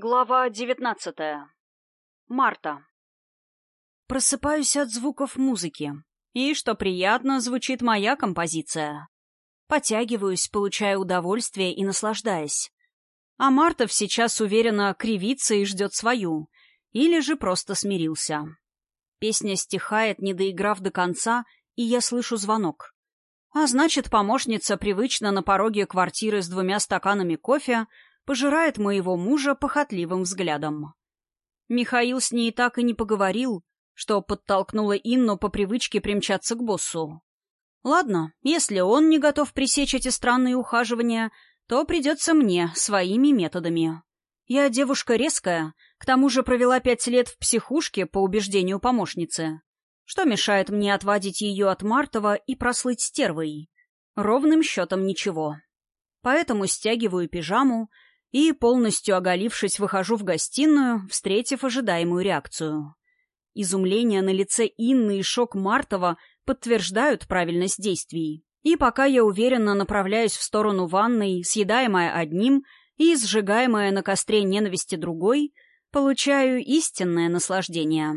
Глава девятнадцатая. Марта. Просыпаюсь от звуков музыки. И, что приятно, звучит моя композиция. Потягиваюсь, получая удовольствие и наслаждаясь. А Мартов сейчас уверенно кривится и ждет свою. Или же просто смирился. Песня стихает, не доиграв до конца, и я слышу звонок. А значит, помощница привычно на пороге квартиры с двумя стаканами кофе — пожирает моего мужа похотливым взглядом. Михаил с ней так и не поговорил, что подтолкнуло Инну по привычке примчаться к боссу. Ладно, если он не готов пресечь эти странные ухаживания, то придется мне своими методами. Я девушка резкая, к тому же провела пять лет в психушке по убеждению помощницы. Что мешает мне отвадить ее от Мартова и прослыть стервой? Ровным счетом ничего. Поэтому стягиваю пижаму и, полностью оголившись, выхожу в гостиную, встретив ожидаемую реакцию. Изумление на лице Инны и шок Мартова подтверждают правильность действий. И пока я уверенно направляюсь в сторону ванной, съедаемая одним и сжигаемая на костре ненависти другой, получаю истинное наслаждение.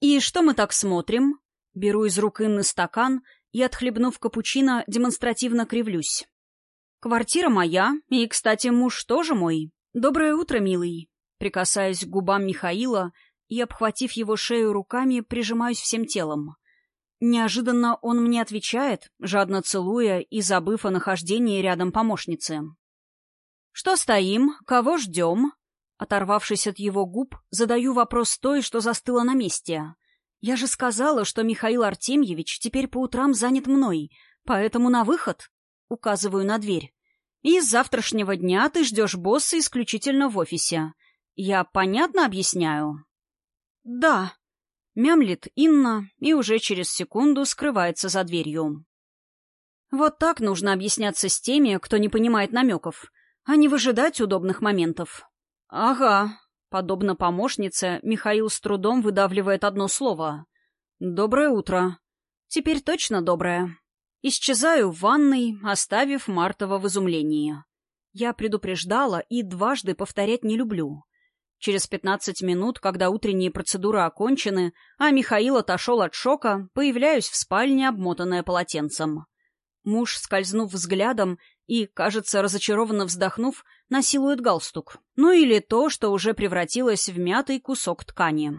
«И что мы так смотрим?» Беру из рук Инны стакан и, отхлебнув капучино, демонстративно кривлюсь. «Квартира моя, и, кстати, муж тоже мой. Доброе утро, милый». Прикасаясь к губам Михаила и, обхватив его шею руками, прижимаюсь всем телом. Неожиданно он мне отвечает, жадно целуя и забыв о нахождении рядом помощницы. «Что стоим? Кого ждем?» Оторвавшись от его губ, задаю вопрос той, что застыла на месте. «Я же сказала, что Михаил Артемьевич теперь по утрам занят мной, поэтому на выход. Указываю на дверь. И с завтрашнего дня ты ждешь босса исключительно в офисе. Я понятно объясняю? Да. Мямлит Инна и уже через секунду скрывается за дверью. Вот так нужно объясняться с теми, кто не понимает намеков, а не выжидать удобных моментов. Ага. Подобно помощнице, Михаил с трудом выдавливает одно слово. «Доброе утро». «Теперь точно доброе». Исчезаю в ванной, оставив Мартова в изумлении. Я предупреждала и дважды повторять не люблю. Через пятнадцать минут, когда утренние процедуры окончены, а Михаил отошел от шока, появляюсь в спальне, обмотанная полотенцем. Муж, скользнув взглядом и, кажется, разочарованно вздохнув, насилует галстук. Ну или то, что уже превратилось в мятый кусок ткани.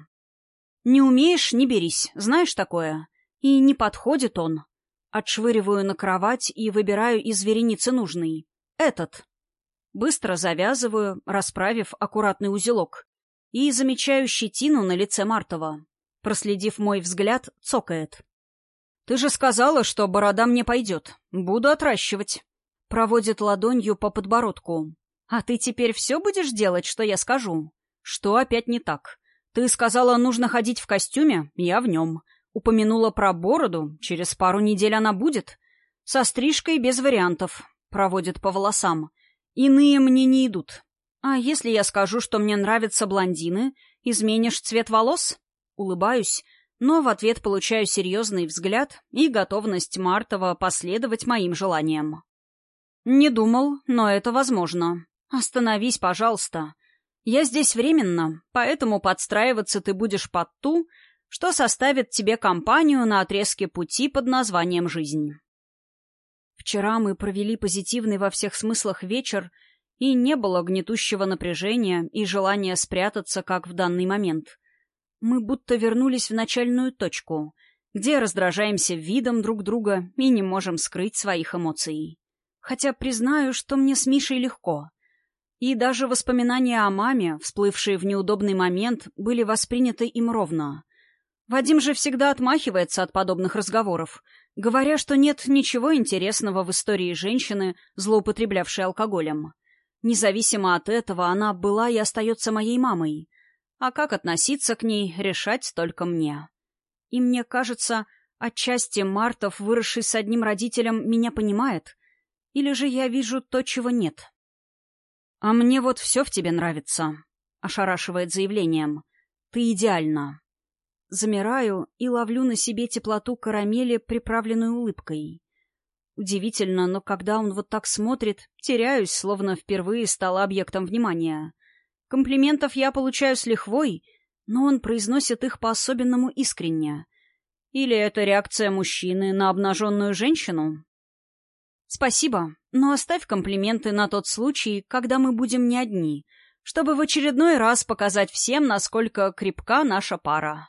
«Не умеешь — не берись, знаешь такое? И не подходит он. Отшвыриваю на кровать и выбираю из вереницы нужный. Этот. Быстро завязываю, расправив аккуратный узелок. И замечаю щетину на лице Мартова. Проследив мой взгляд, цокает. «Ты же сказала, что борода мне пойдет. Буду отращивать». Проводит ладонью по подбородку. «А ты теперь все будешь делать, что я скажу?» «Что опять не так? Ты сказала, нужно ходить в костюме? Я в нем. Упомянула про бороду, через пару недель она будет. Со стрижкой без вариантов. Проводит по волосам. Иные мне не идут. А если я скажу, что мне нравятся блондины, изменишь цвет волос? Улыбаюсь, но в ответ получаю серьезный взгляд и готовность Мартова последовать моим желаниям. Не думал, но это возможно. Остановись, пожалуйста. Я здесь временно, поэтому подстраиваться ты будешь под ту, что составит тебе компанию на отрезке пути под названием «Жизнь». Вчера мы провели позитивный во всех смыслах вечер, и не было гнетущего напряжения и желания спрятаться, как в данный момент. Мы будто вернулись в начальную точку, где раздражаемся видом друг друга и не можем скрыть своих эмоций. Хотя признаю, что мне с Мишей легко. И даже воспоминания о маме, всплывшие в неудобный момент, были восприняты им ровно. Вадим же всегда отмахивается от подобных разговоров, говоря, что нет ничего интересного в истории женщины, злоупотреблявшей алкоголем. Независимо от этого, она была и остается моей мамой. А как относиться к ней, решать только мне. И мне кажется, отчасти Мартов, выросший с одним родителем, меня понимает. Или же я вижу то, чего нет. «А мне вот все в тебе нравится», — ошарашивает заявлением. «Ты идеальна». Замираю и ловлю на себе теплоту карамели, приправленной улыбкой. Удивительно, но когда он вот так смотрит, теряюсь, словно впервые стала объектом внимания. Комплиментов я получаю с лихвой, но он произносит их по-особенному искренне. Или это реакция мужчины на обнаженную женщину? Спасибо, но оставь комплименты на тот случай, когда мы будем не одни, чтобы в очередной раз показать всем, насколько крепка наша пара.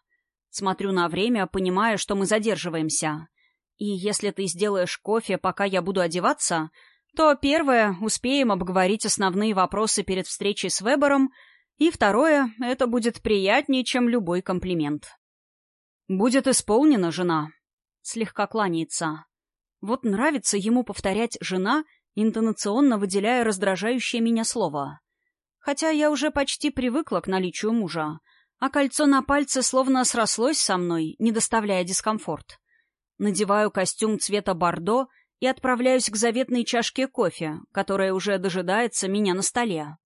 Смотрю на время, понимая, что мы задерживаемся. И если ты сделаешь кофе, пока я буду одеваться, то первое — успеем обговорить основные вопросы перед встречей с Вебером, и второе — это будет приятнее, чем любой комплимент. «Будет исполнена, жена», — слегка кланяется. Вот нравится ему повторять «жена», интонационно выделяя раздражающее меня слово. Хотя я уже почти привыкла к наличию мужа, а кольцо на пальце словно срослось со мной, не доставляя дискомфорт. Надеваю костюм цвета бордо и отправляюсь к заветной чашке кофе, которая уже дожидается меня на столе.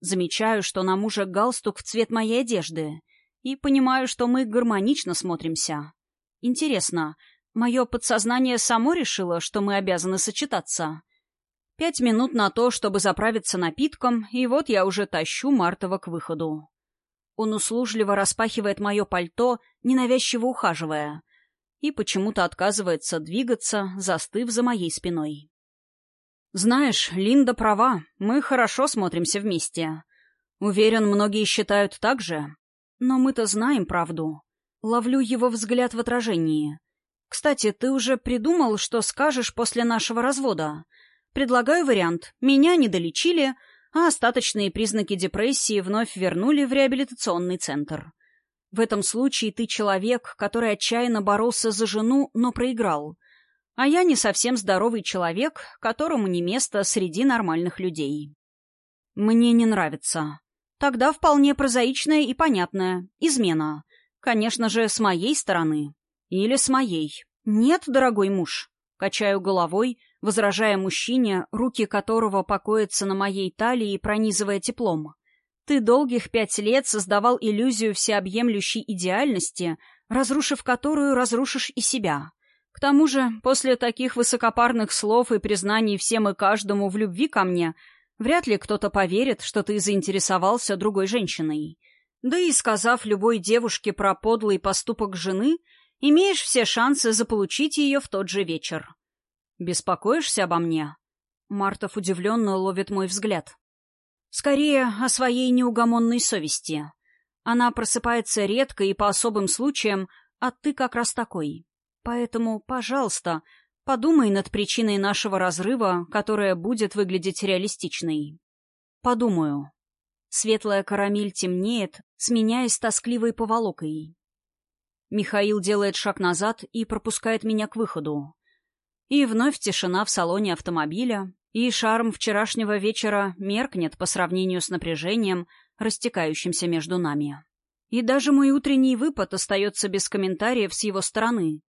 Замечаю, что на муже галстук в цвет моей одежды, и понимаю, что мы гармонично смотримся. Интересно, мое подсознание само решило, что мы обязаны сочетаться? Пять минут на то, чтобы заправиться напитком, и вот я уже тащу Мартова к выходу. Он услужливо распахивает мое пальто, ненавязчиво ухаживая, и почему-то отказывается двигаться, застыв за моей спиной. «Знаешь, Линда права, мы хорошо смотримся вместе. Уверен, многие считают так же. Но мы-то знаем правду. Ловлю его взгляд в отражении. Кстати, ты уже придумал, что скажешь после нашего развода? Предлагаю вариант. Меня не долечили, а остаточные признаки депрессии вновь вернули в реабилитационный центр. В этом случае ты человек, который отчаянно боролся за жену, но проиграл. А я не совсем здоровый человек, которому не место среди нормальных людей. Мне не нравится. Тогда вполне прозаичная и понятная. Измена. Конечно же, с моей стороны. Или с моей. Нет, дорогой муж. Качаю головой, возражая мужчине, руки которого покоятся на моей талии, пронизывая теплом. Ты долгих пять лет создавал иллюзию всеобъемлющей идеальности, разрушив которую разрушишь и себя. К тому же, после таких высокопарных слов и признаний всем и каждому в любви ко мне, вряд ли кто-то поверит, что ты заинтересовался другой женщиной. Да и сказав любой девушке про подлый поступок жены — Имеешь все шансы заполучить ее в тот же вечер. Беспокоишься обо мне? Мартов удивленно ловит мой взгляд. Скорее, о своей неугомонной совести. Она просыпается редко и по особым случаям, а ты как раз такой. Поэтому, пожалуйста, подумай над причиной нашего разрыва, которая будет выглядеть реалистичной. Подумаю. Светлая карамель темнеет, сменяясь тоскливой поволокой. Михаил делает шаг назад и пропускает меня к выходу. И вновь тишина в салоне автомобиля, и шарм вчерашнего вечера меркнет по сравнению с напряжением, растекающимся между нами. И даже мой утренний выпад остается без комментариев с его стороны,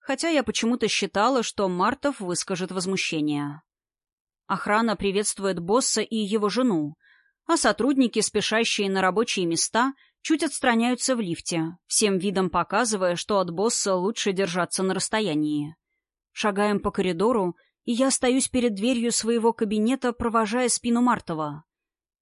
хотя я почему-то считала, что Мартов выскажет возмущение. Охрана приветствует босса и его жену, а сотрудники, спешащие на рабочие места — чуть отстраняются в лифте, всем видом показывая, что от босса лучше держаться на расстоянии. Шагаем по коридору, и я остаюсь перед дверью своего кабинета, провожая спину Мартова.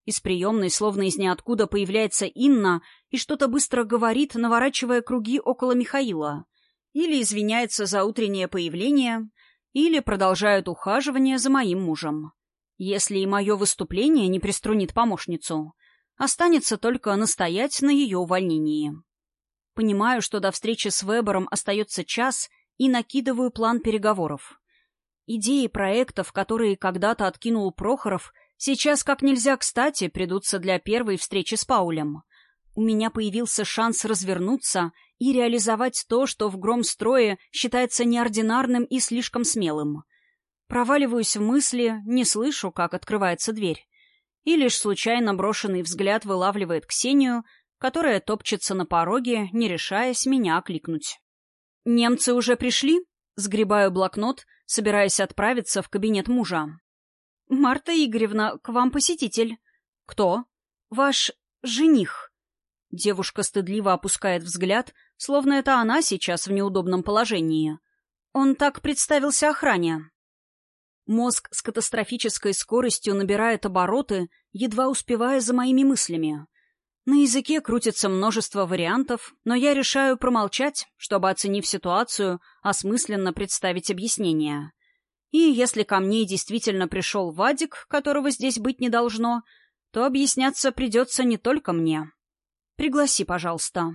Из приемной, словно из ниоткуда, появляется Инна и что-то быстро говорит, наворачивая круги около Михаила. Или извиняется за утреннее появление, или продолжает ухаживание за моим мужем. Если и мое выступление не приструнит помощницу — Останется только настоять на ее увольнении. Понимаю, что до встречи с Вебером остается час, и накидываю план переговоров. Идеи проектов, которые когда-то откинул Прохоров, сейчас как нельзя кстати придутся для первой встречи с Паулем. У меня появился шанс развернуться и реализовать то, что в громстрое считается неординарным и слишком смелым. Проваливаюсь в мысли, не слышу, как открывается дверь и лишь случайно брошенный взгляд вылавливает Ксению, которая топчется на пороге, не решаясь меня окликнуть. «Немцы уже пришли?» Сгребаю блокнот, собираясь отправиться в кабинет мужа. «Марта Игоревна, к вам посетитель». «Кто?» «Ваш жених». Девушка стыдливо опускает взгляд, словно это она сейчас в неудобном положении. Он так представился охране. Мозг с катастрофической скоростью набирает обороты, едва успевая за моими мыслями. На языке крутится множество вариантов, но я решаю промолчать, чтобы, оценив ситуацию, осмысленно представить объяснение. И если ко мне действительно пришел Вадик, которого здесь быть не должно, то объясняться придется не только мне. Пригласи, пожалуйста.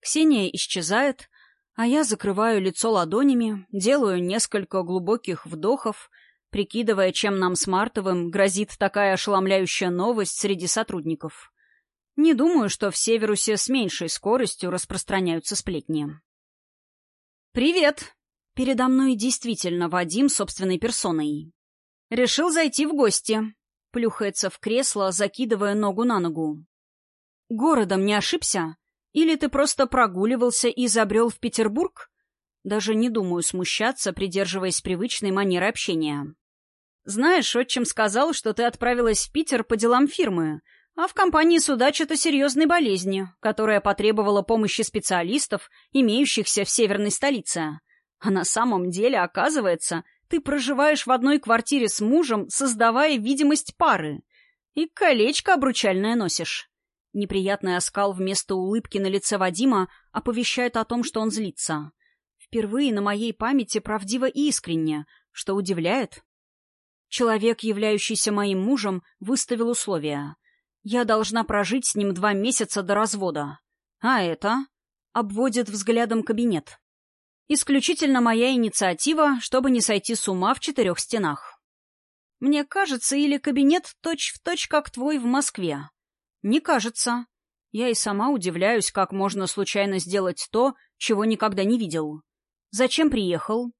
Ксения исчезает, а я закрываю лицо ладонями, делаю несколько глубоких вдохов, прикидывая, чем нам с Мартовым грозит такая ошеломляющая новость среди сотрудников. Не думаю, что в Северусе с меньшей скоростью распространяются сплетни. «Привет!» Передо мной действительно Вадим собственной персоной. «Решил зайти в гости», — плюхается в кресло, закидывая ногу на ногу. «Городом не ошибся? Или ты просто прогуливался и забрел в Петербург?» Даже не думаю смущаться, придерживаясь привычной манеры общения. «Знаешь, отчим сказал, что ты отправилась в Питер по делам фирмы, а в компании судач это серьезной болезни, которая потребовала помощи специалистов, имеющихся в северной столице. А на самом деле, оказывается, ты проживаешь в одной квартире с мужем, создавая видимость пары. И колечко обручальное носишь. Неприятный оскал вместо улыбки на лице Вадима оповещает о том, что он злится. Впервые на моей памяти правдиво и искренне, что удивляет. Человек, являющийся моим мужем, выставил условия. Я должна прожить с ним два месяца до развода. А это? Обводит взглядом кабинет. Исключительно моя инициатива, чтобы не сойти с ума в четырех стенах. Мне кажется, или кабинет точь-в-точь, точь, как твой в Москве. Не кажется. Я и сама удивляюсь, как можно случайно сделать то, чего никогда не видел. Зачем приехал?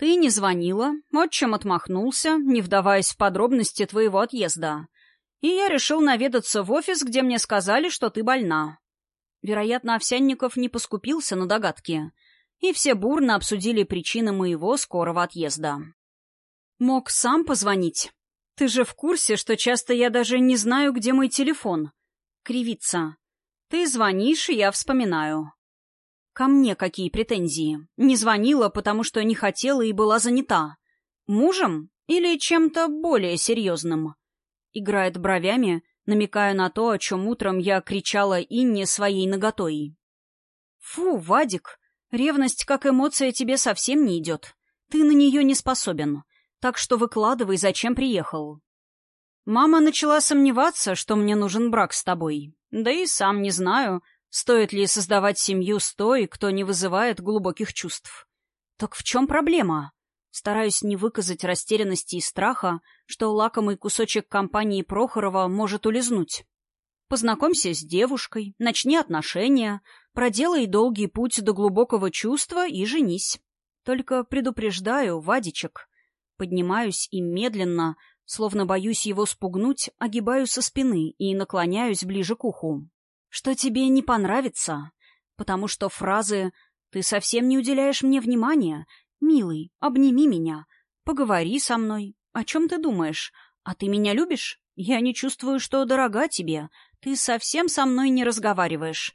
Ты не звонила, отчим отмахнулся, не вдаваясь в подробности твоего отъезда. И я решил наведаться в офис, где мне сказали, что ты больна. Вероятно, Овсянников не поскупился на догадки — и все бурно обсудили причины моего скорого отъезда. Мог сам позвонить. Ты же в курсе, что часто я даже не знаю, где мой телефон. Кривится. Ты звонишь, и я вспоминаю. Ко мне какие претензии? Не звонила, потому что не хотела и была занята. Мужем или чем-то более серьезным? Играет бровями, намекая на то, о чем утром я кричала Инне своей наготой. Фу, Вадик, Ревность как эмоция тебе совсем не идет. Ты на нее не способен. Так что выкладывай, зачем приехал. Мама начала сомневаться, что мне нужен брак с тобой. Да и сам не знаю, стоит ли создавать семью с той, кто не вызывает глубоких чувств. Так в чем проблема? Стараюсь не выказать растерянности и страха, что лакомый кусочек компании Прохорова может улизнуть. Познакомься с девушкой, начни отношения, проделай долгий путь до глубокого чувства и женись. Только предупреждаю, Вадичек. Поднимаюсь и медленно, словно боюсь его спугнуть, огибаю со спины и наклоняюсь ближе к уху. Что тебе не понравится? Потому что фразы «ты совсем не уделяешь мне внимания», «милый, обними меня», «поговори со мной», «о чем ты думаешь?» «А ты меня любишь?» «Я не чувствую, что дорога тебе», ты совсем со мной не разговариваешь,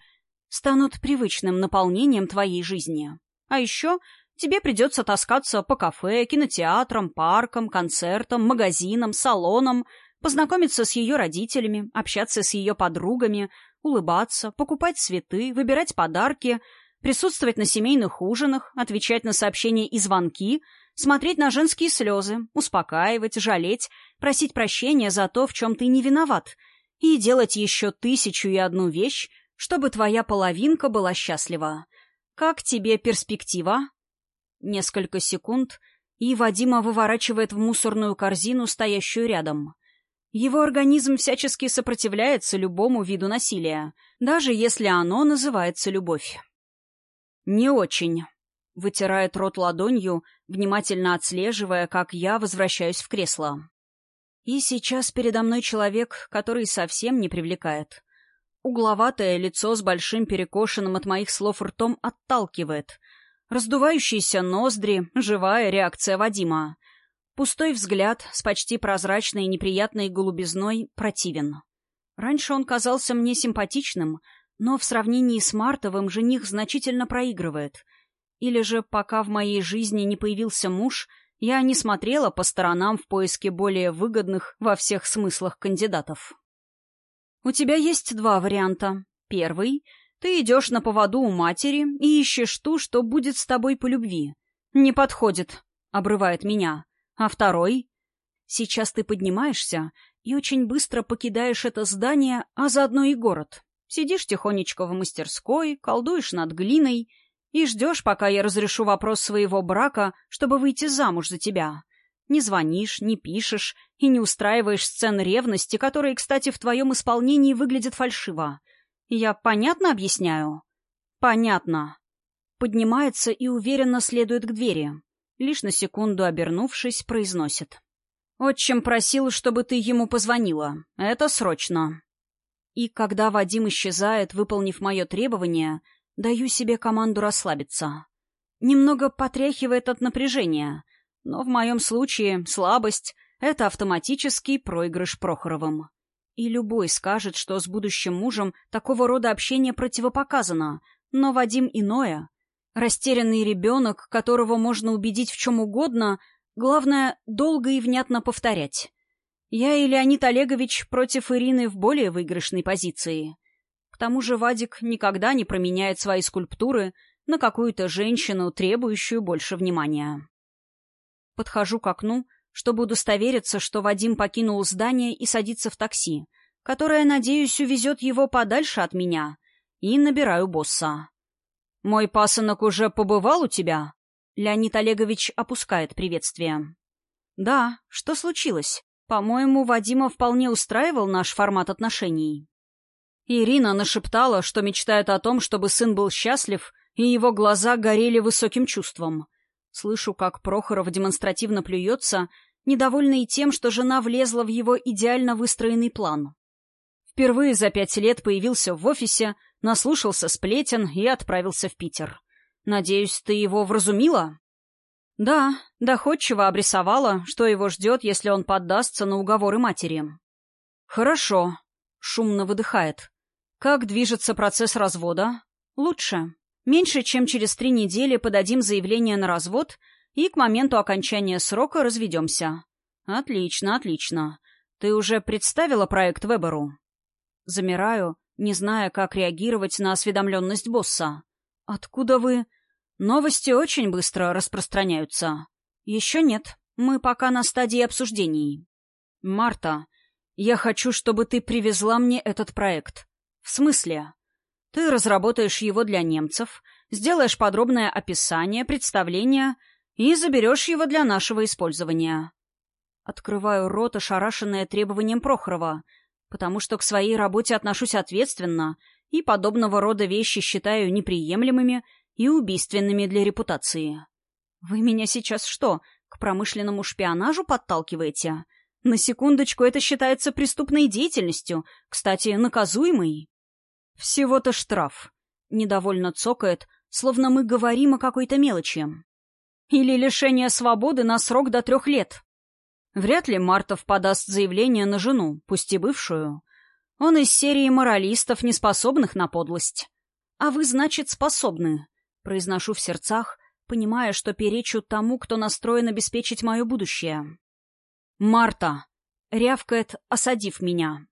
станут привычным наполнением твоей жизни. А еще тебе придется таскаться по кафе, кинотеатрам, паркам, концертам, магазинам, салонам, познакомиться с ее родителями, общаться с ее подругами, улыбаться, покупать цветы, выбирать подарки, присутствовать на семейных ужинах, отвечать на сообщения и звонки, смотреть на женские слезы, успокаивать, жалеть, просить прощения за то, в чем ты не виноват — и делать еще тысячу и одну вещь, чтобы твоя половинка была счастлива. Как тебе перспектива? Несколько секунд, и Вадима выворачивает в мусорную корзину, стоящую рядом. Его организм всячески сопротивляется любому виду насилия, даже если оно называется любовь. «Не очень», — вытирает рот ладонью, внимательно отслеживая, как я возвращаюсь в кресло. И сейчас передо мной человек, который совсем не привлекает. Угловатое лицо с большим перекошенным от моих слов ртом отталкивает. Раздувающиеся ноздри, живая реакция Вадима. Пустой взгляд с почти прозрачной и неприятной голубизной противен. Раньше он казался мне симпатичным, но в сравнении с Мартовым жених значительно проигрывает. Или же, пока в моей жизни не появился муж — Я не смотрела по сторонам в поиске более выгодных во всех смыслах кандидатов. У тебя есть два варианта. Первый — ты идешь на поводу у матери и ищешь ту, что будет с тобой по любви. Не подходит, — обрывает меня. А второй — сейчас ты поднимаешься и очень быстро покидаешь это здание, а заодно и город. Сидишь тихонечко в мастерской, колдуешь над глиной и ждешь, пока я разрешу вопрос своего брака, чтобы выйти замуж за тебя. Не звонишь, не пишешь и не устраиваешь сцен ревности, которые, кстати, в твоем исполнении выглядят фальшиво. Я понятно объясняю? Понятно. Поднимается и уверенно следует к двери. Лишь на секунду обернувшись, произносит. «Отчим просил, чтобы ты ему позвонила. Это срочно». И когда Вадим исчезает, выполнив мое требование, даю себе команду расслабиться. Немного потряхивает от напряжения, но в моем случае слабость — это автоматический проигрыш Прохоровым. И любой скажет, что с будущим мужем такого рода общение противопоказано, но Вадим иное. Растерянный ребенок, которого можно убедить в чем угодно, главное — долго и внятно повторять. Я и Леонид Олегович против Ирины в более выигрышной позиции. К тому же Вадик никогда не променяет свои скульптуры на какую-то женщину, требующую больше внимания. Подхожу к окну, чтобы удостовериться, что Вадим покинул здание и садится в такси, которое, надеюсь, увезет его подальше от меня, и набираю босса. «Мой пасынок уже побывал у тебя?» Леонид Олегович опускает приветствие. «Да, что случилось?» По-моему, Вадима вполне устраивал наш формат отношений. Ирина нашептала, что мечтает о том, чтобы сын был счастлив, и его глаза горели высоким чувством. Слышу, как Прохоров демонстративно плюется, недовольный тем, что жена влезла в его идеально выстроенный план. Впервые за пять лет появился в офисе, наслушался сплетен и отправился в Питер. Надеюсь, ты его вразумила? Да, доходчиво обрисовала, что его ждет, если он поддастся на уговоры матери. Хорошо. Шумно выдыхает. Как движется процесс развода? Лучше. Меньше чем через три недели подадим заявление на развод и к моменту окончания срока разведемся. Отлично, отлично. Ты уже представила проект Веберу? Замираю, не зная, как реагировать на осведомленность босса. Откуда вы... Новости очень быстро распространяются. Еще нет. Мы пока на стадии обсуждений. Марта, я хочу, чтобы ты привезла мне этот проект. В смысле? Ты разработаешь его для немцев, сделаешь подробное описание, представление и заберешь его для нашего использования. Открываю рот, ошарашенное требованием Прохорова, потому что к своей работе отношусь ответственно и подобного рода вещи считаю неприемлемыми и убийственными для репутации. Вы меня сейчас что, к промышленному шпионажу подталкиваете? На секундочку, это считается преступной деятельностью, кстати, наказуемой. Всего-то штраф. Недовольно цокает, словно мы говорим о какой-то мелочи. Или лишение свободы на срок до трех лет. Вряд ли Мартов подаст заявление на жену, пусть и бывшую. Он из серии моралистов, неспособных на подлость. А вы, значит, способны. Произношу в сердцах, понимая, что перечу тому, кто настроен обеспечить мое будущее. «Марта!» — рявкает, осадив меня.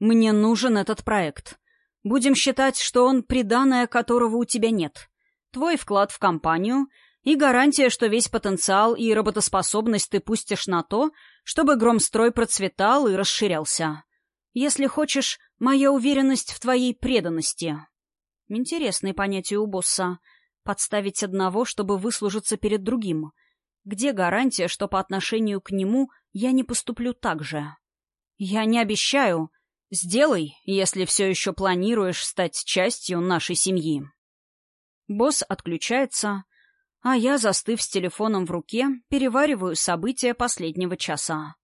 «Мне нужен этот проект. Будем считать, что он приданное, которого у тебя нет. Твой вклад в компанию и гарантия, что весь потенциал и работоспособность ты пустишь на то, чтобы Громстрой процветал и расширялся. Если хочешь, моя уверенность в твоей преданности». Интересные понятия у босса — Подставить одного, чтобы выслужиться перед другим. Где гарантия, что по отношению к нему я не поступлю так же? Я не обещаю. Сделай, если все еще планируешь стать частью нашей семьи. Босс отключается, а я, застыв с телефоном в руке, перевариваю события последнего часа.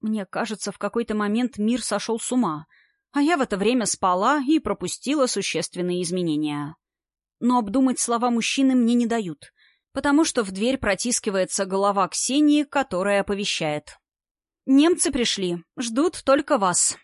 Мне кажется, в какой-то момент мир сошел с ума, а я в это время спала и пропустила существенные изменения но обдумать слова мужчины мне не дают, потому что в дверь протискивается голова Ксении, которая оповещает. «Немцы пришли. Ждут только вас».